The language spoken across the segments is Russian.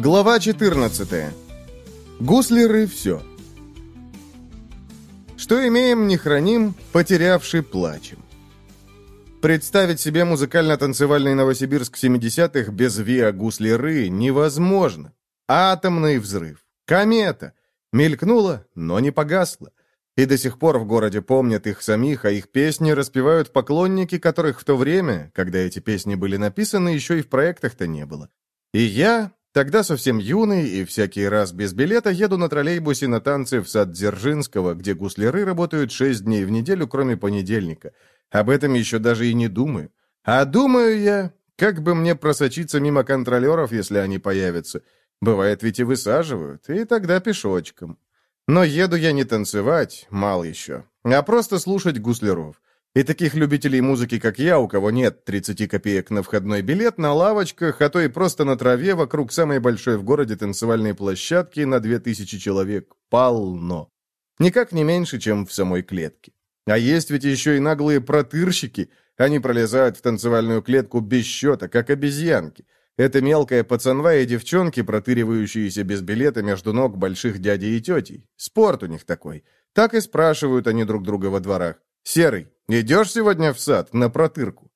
Глава 14. Гуслеры все. Что имеем, не храним, потерявший плачем. Представить себе музыкально-танцевальный Новосибирск 70-х без Виа Гуслеры невозможно. Атомный взрыв. Комета. Мелькнула, но не погасла. И до сих пор в городе помнят их самих, а их песни распевают поклонники, которых в то время, когда эти песни были написаны, еще и в проектах-то не было. И я, Тогда совсем юный и всякий раз без билета еду на троллейбусе на танцы в сад Дзержинского, где гусляры работают шесть дней в неделю, кроме понедельника. Об этом еще даже и не думаю. А думаю я, как бы мне просочиться мимо контролеров, если они появятся. Бывает ведь и высаживают, и тогда пешочком. Но еду я не танцевать, мало еще, а просто слушать гусляров. И таких любителей музыки, как я, у кого нет 30 копеек на входной билет, на лавочках, а то и просто на траве вокруг самой большой в городе танцевальной площадки на 2000 человек, полно. Никак не меньше, чем в самой клетке. А есть ведь еще и наглые протырщики. Они пролезают в танцевальную клетку без счета, как обезьянки. Это мелкая пацанва и девчонки, протыривающиеся без билета между ног больших дядей и тетей. Спорт у них такой. Так и спрашивают они друг друга во дворах. «Серый, идешь сегодня в сад, на протырку?»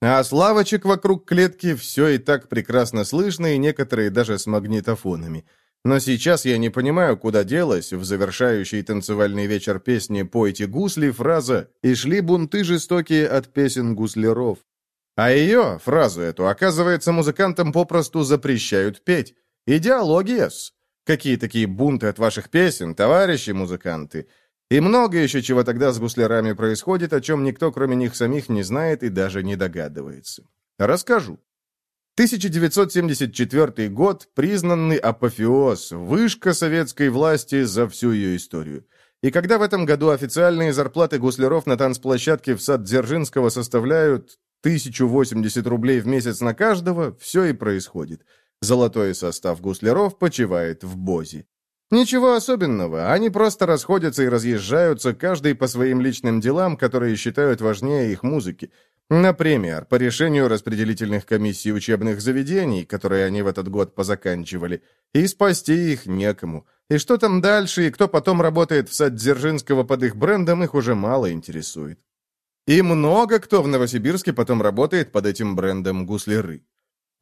А с лавочек вокруг клетки все и так прекрасно слышно, и некоторые даже с магнитофонами. Но сейчас я не понимаю, куда делась в завершающий танцевальный вечер песни «Пойте гусли» фраза «И шли бунты жестокие от песен гусляров». А ее, фразу эту, оказывается, музыкантам попросту запрещают петь. Идеология-с. Какие такие бунты от ваших песен, товарищи музыканты? И много еще чего тогда с гуслярами происходит, о чем никто, кроме них самих, не знает и даже не догадывается. Расскажу. 1974 год – признанный апофеоз, вышка советской власти за всю ее историю. И когда в этом году официальные зарплаты гусляров на танцплощадке в сад Дзержинского составляют 1080 рублей в месяц на каждого, все и происходит. Золотой состав гусляров почивает в Бозе. Ничего особенного, они просто расходятся и разъезжаются, каждый по своим личным делам, которые считают важнее их музыки. Например, по решению распределительных комиссий учебных заведений, которые они в этот год позаканчивали, и спасти их некому. И что там дальше, и кто потом работает в сад Дзержинского под их брендом, их уже мало интересует. И много кто в Новосибирске потом работает под этим брендом гусляры.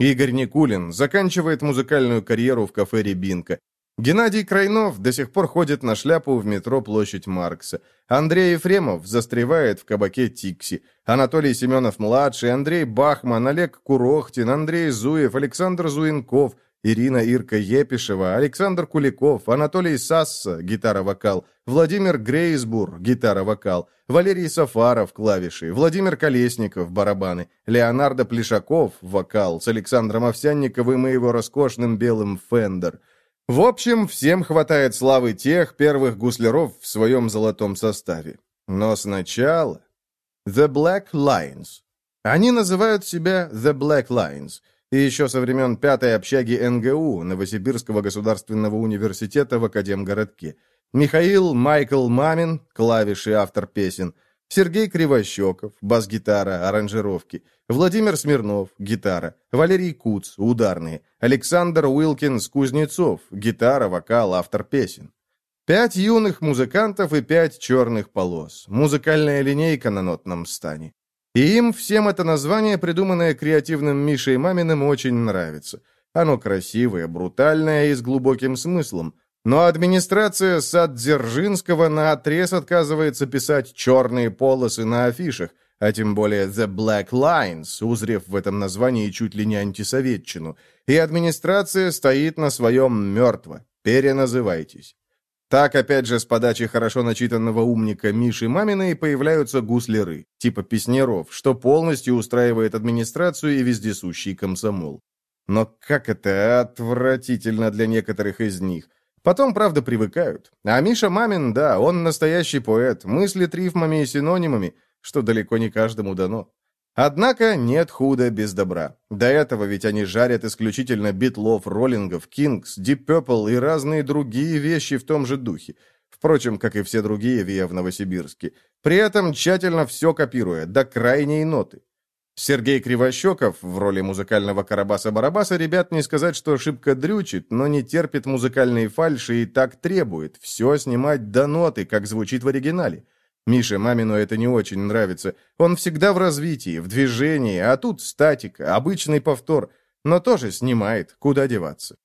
Игорь Никулин заканчивает музыкальную карьеру в кафе «Рябинка», Геннадий Крайнов до сих пор ходит на шляпу в метро Площадь Маркса. Андрей Ефремов застревает в кабаке «Тикси». Анатолий Семенов-младший, Андрей Бахман, Олег Курохтин, Андрей Зуев, Александр Зуенков, Ирина Ирка Епишева, Александр Куликов, Анатолий Сасса, гитара-вокал, Владимир Грейсбур, гитара-вокал, Валерий Сафаров, клавиши, Владимир Колесников, барабаны, Леонардо Плешаков, вокал, с Александром Овсянниковым и его роскошным белым «Фендер». В общем, всем хватает славы тех первых гусляров в своем золотом составе. Но сначала... The Black Lions. Они называют себя The Black Lions. И еще со времен пятой общаги НГУ, Новосибирского государственного университета в Академгородке. Михаил Майкл Мамин, клавиши автор песен – Сергей Кривощеков, бас-гитара, аранжировки. Владимир Смирнов, гитара. Валерий Куц, ударные. Александр Уилкинс Кузнецов, гитара, вокал, автор песен. Пять юных музыкантов и пять черных полос. Музыкальная линейка на нотном стане. И им всем это название, придуманное креативным Мишей Маминым, очень нравится. Оно красивое, брутальное и с глубоким смыслом. Но администрация сад Дзержинского наотрез отказывается писать черные полосы на афишах, а тем более «The Black Lines», узрев в этом названии чуть ли не антисоветчину. И администрация стоит на своем мертво. Переназывайтесь. Так, опять же, с подачи хорошо начитанного умника Миши Мамина и появляются гусляры, типа песнеров, что полностью устраивает администрацию и вездесущий комсомол. Но как это отвратительно для некоторых из них. Потом, правда, привыкают. А Миша Мамин, да, он настоящий поэт, мыслит рифмами и синонимами, что далеко не каждому дано. Однако нет худа без добра. До этого ведь они жарят исключительно битлов, роллингов, кингс, дип Purple и разные другие вещи в том же духе. Впрочем, как и все другие ВИА в Новосибирске. При этом тщательно все копируя, до крайней ноты. Сергей Кривощеков в роли музыкального Карабаса-Барабаса ребят не сказать, что ошибка дрючит, но не терпит музыкальные фальши и так требует. Все снимать до ноты, как звучит в оригинале. Мише Мамину это не очень нравится. Он всегда в развитии, в движении, а тут статика, обычный повтор. Но тоже снимает, куда деваться.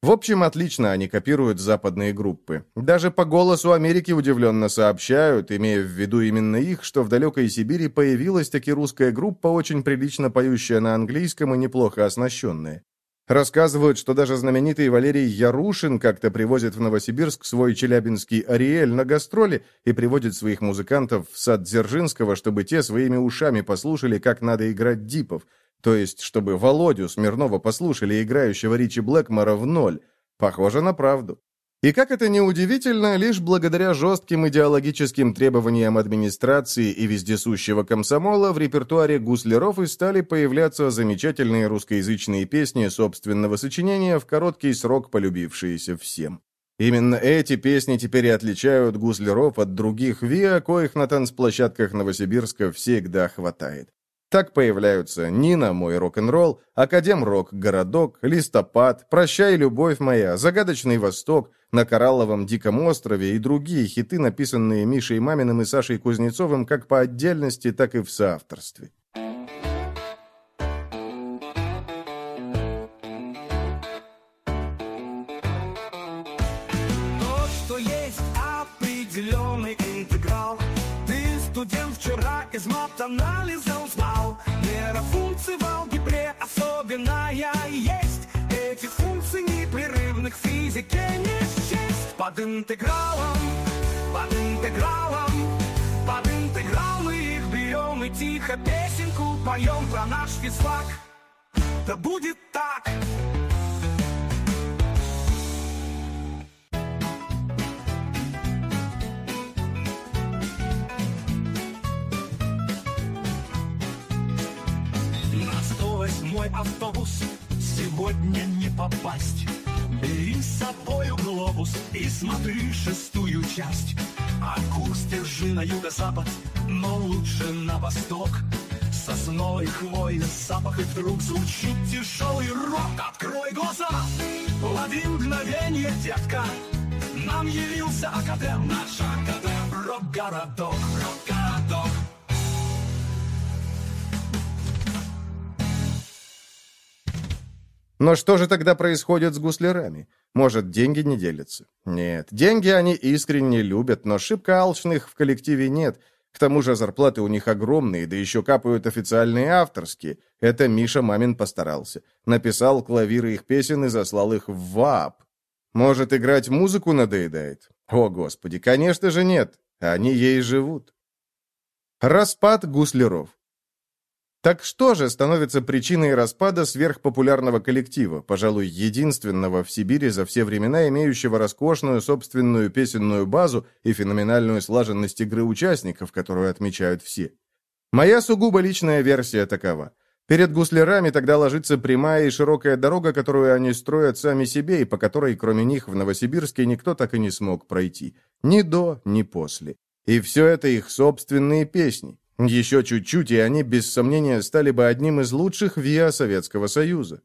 В общем, отлично они копируют западные группы. Даже по голосу Америки удивленно сообщают, имея в виду именно их, что в далекой Сибири появилась таки русская группа, очень прилично поющая на английском и неплохо оснащенная. Рассказывают, что даже знаменитый Валерий Ярушин как-то привозит в Новосибирск свой челябинский «Ариэль» на гастроли и приводит своих музыкантов в сад Дзержинского, чтобы те своими ушами послушали, как надо играть дипов – то есть, чтобы Володю Смирнова послушали играющего Ричи Блэкмора в ноль. Похоже на правду. И как это ни удивительно, лишь благодаря жестким идеологическим требованиям администрации и вездесущего комсомола в репертуаре гусляров и стали появляться замечательные русскоязычные песни собственного сочинения в короткий срок полюбившиеся всем. Именно эти песни теперь и отличают гусляров от других ВИА, коих на танцплощадках Новосибирска всегда хватает. Так появляются «Нина, мой рок-н-ролл», «Академ-рок», «Городок», «Листопад», «Прощай, любовь моя», «Загадочный Восток», «На Коралловом Диком острове» и другие хиты, написанные Мишей Маминым и Сашей Кузнецовым как по отдельности, так и в соавторстве. из мат-анализа узнал Нейрофункции в алгебре особенная есть. Эти функции непрерывных в физике не счесть. Под интегралом, под интегралом Под интеграл мы их берем и тихо песенку поем про наш физфак. Да будет так! Мой автобус. Сегодня не попасть. Бери с собою глобус И смотри шестую часть. А курс держи на юго-запад Но лучше на восток. Сосной, хвой, запах И вдруг звучит тяжелый рок. Открой глаза, лови мгновение, детка. Нам явился Академ Наш Академ Рок-городок, рок-городок Но что же тогда происходит с гуслярами? Может, деньги не делятся? Нет, деньги они искренне любят, но шибко алчных в коллективе нет. К тому же зарплаты у них огромные, да еще капают официальные авторские. Это Миша Мамин постарался. Написал клавиры их песен и заслал их в ВАП. Может, играть музыку надоедает? О, Господи, конечно же нет. Они ей живут. Распад гусляров. Так что же становится причиной распада сверхпопулярного коллектива, пожалуй, единственного в Сибири за все времена имеющего роскошную собственную песенную базу и феноменальную слаженность игры участников, которую отмечают все? Моя сугубо личная версия такова. Перед гуслярами тогда ложится прямая и широкая дорога, которую они строят сами себе и по которой, кроме них, в Новосибирске никто так и не смог пройти. Ни до, ни после. И все это их собственные песни. Еще чуть-чуть, и они, без сомнения, стали бы одним из лучших ВИА Советского Союза.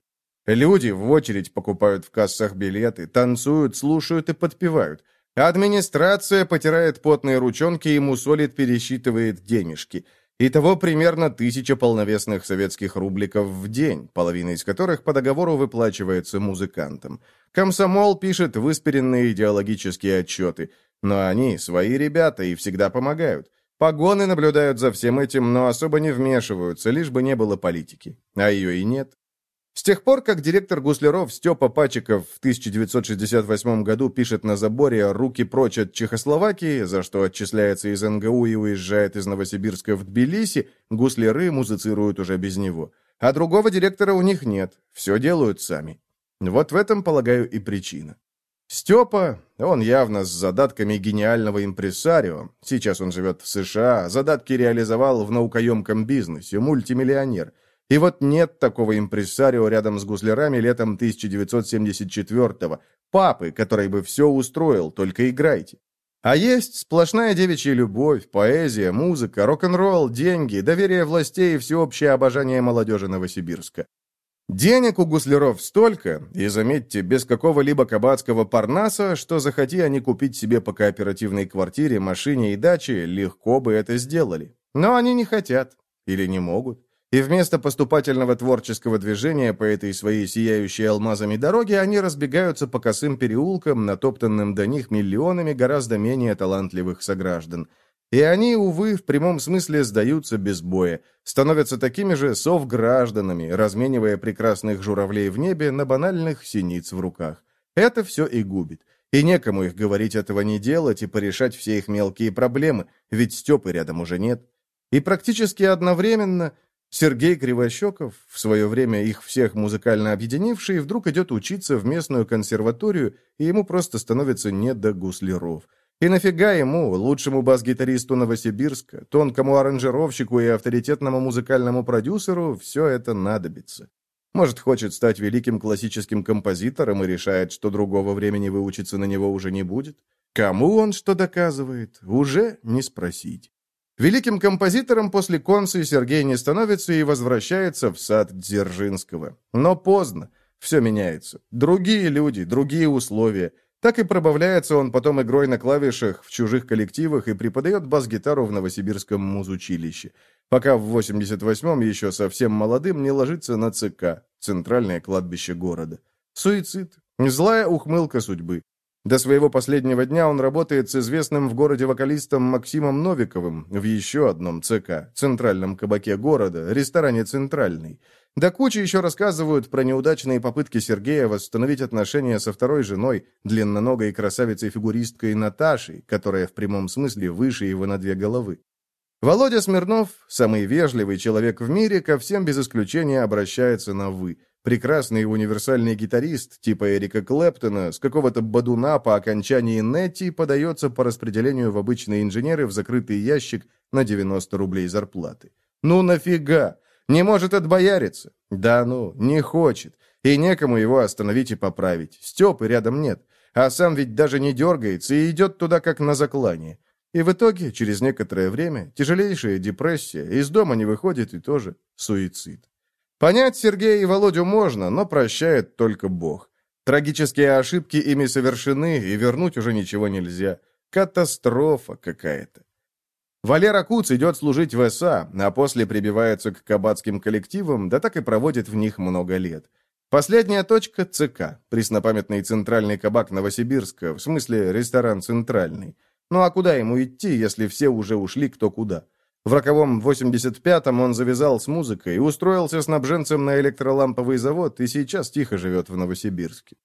Люди в очередь покупают в кассах билеты, танцуют, слушают и подпевают. Администрация потирает потные ручонки и мусолит, пересчитывает денежки. Итого примерно тысяча полновесных советских рубликов в день, половина из которых по договору выплачивается музыкантам. Комсомол пишет выспиренные идеологические отчеты, но они свои ребята и всегда помогают. Погоны наблюдают за всем этим, но особо не вмешиваются, лишь бы не было политики. А ее и нет. С тех пор, как директор Гусляров Степа Пачиков в 1968 году пишет на заборе «Руки прочь от Чехословакии», за что отчисляется из НГУ и уезжает из Новосибирска в Тбилиси, гусляры музицируют уже без него. А другого директора у них нет, все делают сами. Вот в этом, полагаю, и причина. Степа, он явно с задатками гениального импресарио, сейчас он живет в США, задатки реализовал в наукоемком бизнесе, мультимиллионер. И вот нет такого импресарио рядом с гуслярами летом 1974-го, папы, который бы все устроил, только играйте. А есть сплошная девичья любовь, поэзия, музыка, рок-н-ролл, деньги, доверие властей и всеобщее обожание молодежи Новосибирска. Денег у гусляров столько, и, заметьте, без какого-либо кабацкого парнаса, что захоти они купить себе по кооперативной квартире, машине и даче, легко бы это сделали. Но они не хотят. Или не могут. И вместо поступательного творческого движения по этой своей сияющей алмазами дороге они разбегаются по косым переулкам, натоптанным до них миллионами гораздо менее талантливых сограждан – и они, увы, в прямом смысле сдаются без боя, становятся такими же совгражданами, разменивая прекрасных журавлей в небе на банальных синиц в руках. Это все и губит. И некому их говорить этого не делать и порешать все их мелкие проблемы, ведь Степы рядом уже нет. И практически одновременно Сергей Кривощеков, в свое время их всех музыкально объединивший, вдруг идет учиться в местную консерваторию, и ему просто становится не до гусляров – и нафига ему, лучшему бас-гитаристу Новосибирска, тонкому аранжировщику и авторитетному музыкальному продюсеру все это надобится? Может, хочет стать великим классическим композитором и решает, что другого времени выучиться на него уже не будет? Кому он что доказывает, уже не спросить. Великим композитором после концы Сергей не становится и возвращается в сад Дзержинского. Но поздно. Все меняется. Другие люди, другие условия. Так и пробавляется он потом игрой на клавишах в чужих коллективах и преподает бас-гитару в Новосибирском музучилище, пока в 88-м еще совсем молодым не ложится на ЦК, центральное кладбище города. Суицид. Злая ухмылка судьбы. До своего последнего дня он работает с известным в городе вокалистом Максимом Новиковым в еще одном ЦК, центральном кабаке города, ресторане «Центральный». Да куча еще рассказывают про неудачные попытки Сергея восстановить отношения со второй женой, длинноногой красавицей-фигуристкой Наташей, которая в прямом смысле выше его на две головы. Володя Смирнов, самый вежливый человек в мире, ко всем без исключения обращается на «вы». Прекрасный универсальный гитарист, типа Эрика Клэптона, с какого-то бадуна по окончании Нетти подается по распределению в обычные инженеры в закрытый ящик на 90 рублей зарплаты. Ну нафига? Не может отбояриться. Да ну, не хочет. И некому его остановить и поправить. Степы рядом нет. А сам ведь даже не дергается и идет туда как на заклание. И в итоге, через некоторое время, тяжелейшая депрессия, из дома не выходит и тоже суицид. Понять Сергея и Володю можно, но прощает только Бог. Трагические ошибки ими совершены, и вернуть уже ничего нельзя. Катастрофа какая-то. Валера Куц идет служить в СА, а после прибивается к кабацким коллективам, да так и проводит в них много лет. Последняя точка – ЦК, преснопамятный центральный кабак Новосибирска, в смысле ресторан «Центральный». Ну а куда ему идти, если все уже ушли кто куда? В роковом 85-м он завязал с музыкой, устроился снабженцем на электроламповый завод и сейчас тихо живет в Новосибирске.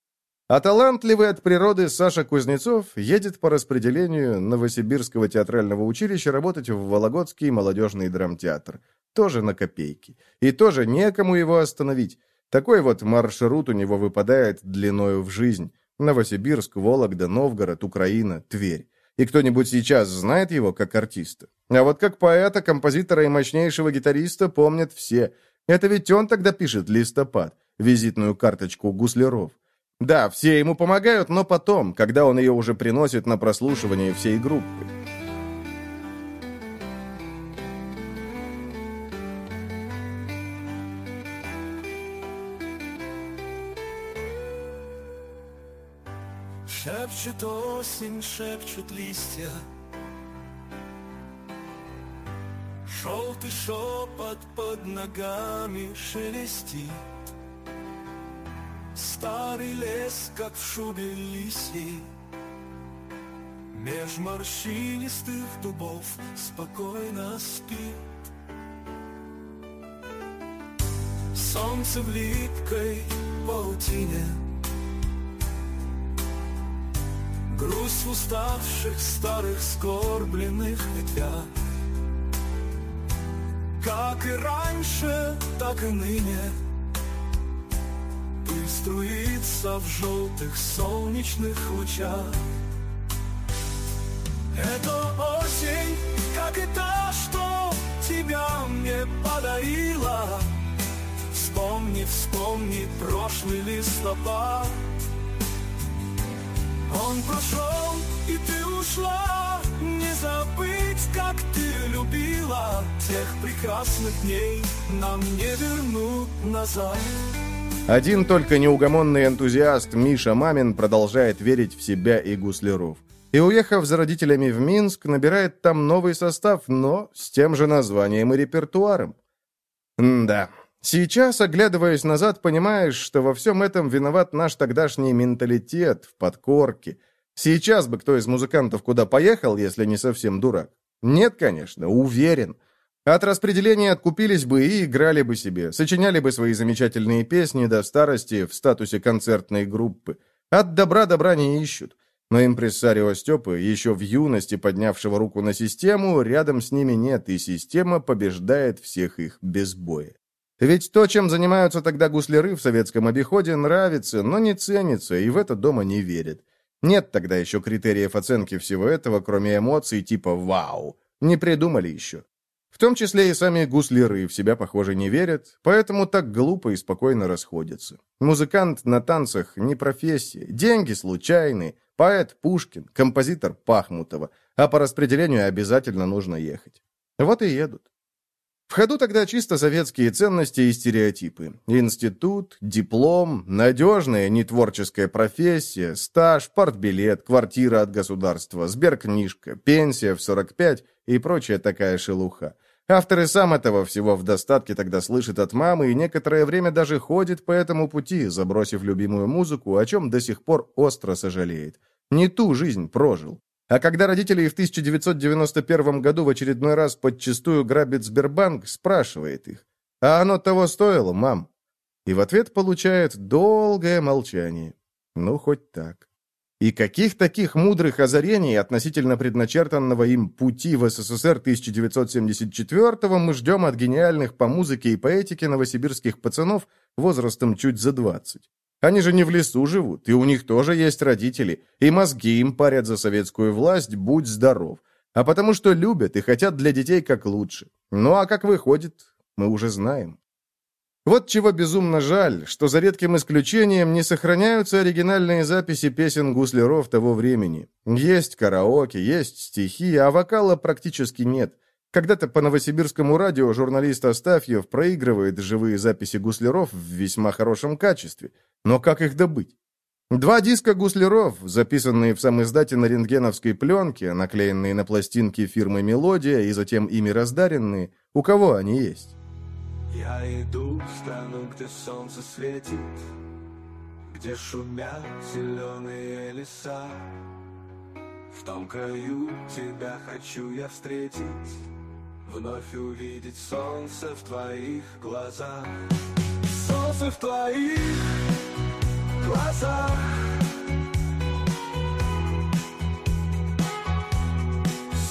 А талантливый от природы Саша Кузнецов едет по распределению Новосибирского театрального училища работать в Вологодский молодежный драмтеатр. Тоже на копейки. И тоже некому его остановить. Такой вот маршрут у него выпадает длиною в жизнь. Новосибирск, Вологда, Новгород, Украина, Тверь. И кто-нибудь сейчас знает его как артиста? А вот как поэта, композитора и мощнейшего гитариста помнят все. Это ведь он тогда пишет «Листопад», визитную карточку гусляров. Да, все ему помогают, но потом, когда он ее уже приносит на прослушивание всей группы. Шепчет осень, шепчут листья Желтый шепот под ногами шелестит Старый лес, как в шубе лисьей Меж морщинистых дубов спокойно спит Солнце в липкой паутине. Грусть в уставших старых скорбленных ветвях Как и раньше, так и ныне струится в желтых солнечных лучах. Это осень, как и та, что тебя мне подарила. Вспомни, вспомни прошлый листопад. Он прошел, и ты ушла. Не забыть, как ты любила Тех прекрасных дней. Нам не вернуть назад один только неугомонный энтузиаст Миша Мамин продолжает верить в себя и гусляров. И, уехав за родителями в Минск, набирает там новый состав, но с тем же названием и репертуаром. М да, сейчас, оглядываясь назад, понимаешь, что во всем этом виноват наш тогдашний менталитет в подкорке. Сейчас бы кто из музыкантов куда поехал, если не совсем дурак? Нет, конечно, уверен. От распределения откупились бы и играли бы себе, сочиняли бы свои замечательные песни до старости в статусе концертной группы. От добра добра не ищут. Но импрессарио Степы, еще в юности поднявшего руку на систему, рядом с ними нет, и система побеждает всех их без боя. Ведь то, чем занимаются тогда гусляры в советском обиходе, нравится, но не ценится, и в это дома не верят. Нет тогда еще критериев оценки всего этого, кроме эмоций типа «Вау!». Не придумали еще. В том числе и сами гусляры в себя, похоже, не верят, поэтому так глупо и спокойно расходятся. Музыкант на танцах не профессия, деньги случайные, поэт Пушкин, композитор Пахмутова, а по распределению обязательно нужно ехать. Вот и едут. В ходу тогда чисто советские ценности и стереотипы. Институт, диплом, надежная нетворческая профессия, стаж, партбилет, квартира от государства, сберкнижка, пенсия в 45 и прочая такая шелуха. Автор и сам этого всего в достатке тогда слышит от мамы и некоторое время даже ходит по этому пути, забросив любимую музыку, о чем до сих пор остро сожалеет. Не ту жизнь прожил. А когда родители в 1991 году в очередной раз подчистую грабит Сбербанк, спрашивает их, «А оно того стоило, мам?» И в ответ получает долгое молчание. Ну, хоть так. И каких таких мудрых озарений относительно предначертанного им пути в СССР 1974-го мы ждем от гениальных по музыке и поэтике новосибирских пацанов возрастом чуть за 20? Они же не в лесу живут, и у них тоже есть родители, и мозги им парят за советскую власть, будь здоров. А потому что любят и хотят для детей как лучше. Ну а как выходит, мы уже знаем. Вот чего безумно жаль, что за редким исключением не сохраняются оригинальные записи песен гусляров того времени. Есть караоке, есть стихи, а вокала практически нет – когда-то по новосибирскому радио журналист Астафьев проигрывает живые записи гусляров в весьма хорошем качестве. Но как их добыть? Два диска гусляров, записанные в сам издате на рентгеновской пленке, наклеенные на пластинки фирмы «Мелодия» и затем ими раздаренные, у кого они есть? Я иду в страну, где солнце светит, Где шумят зеленые леса. В том краю тебя хочу я встретить. Вновь увидеть солнце в твоих глазах. Солнце в твоих глазах.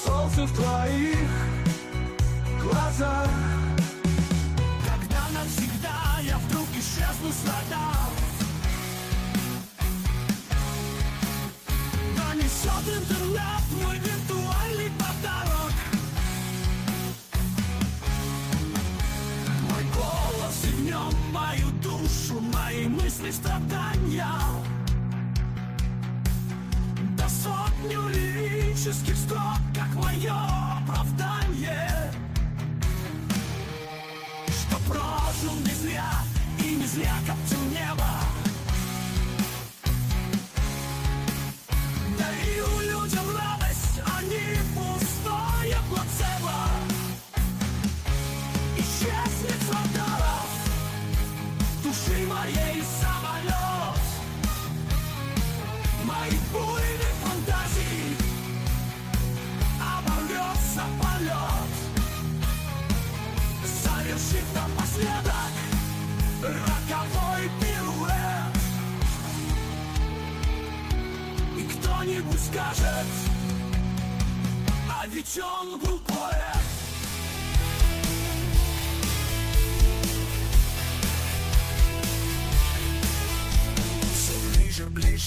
Солнце в твоих глазах. Когда навсегда я вдруг исчезну с радаров лирических строк, как мое оправдание. Что прожил не зря и не зря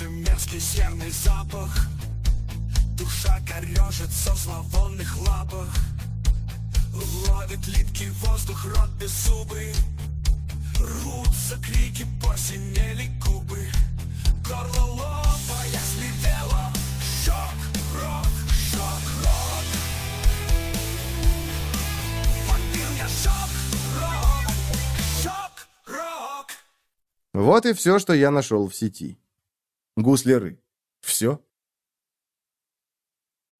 Слышим мерзкий серный запах. Душа корежит со зловонных лапах. Ловит липкий воздух, рот без зубы. Рвутся крики, посинели губы. Горло лопая слетело Шок, рок, шок, рок. Подбил я шок, рок, шок, рок. Вот и все, что я нашел в сети. Гусляры. Все?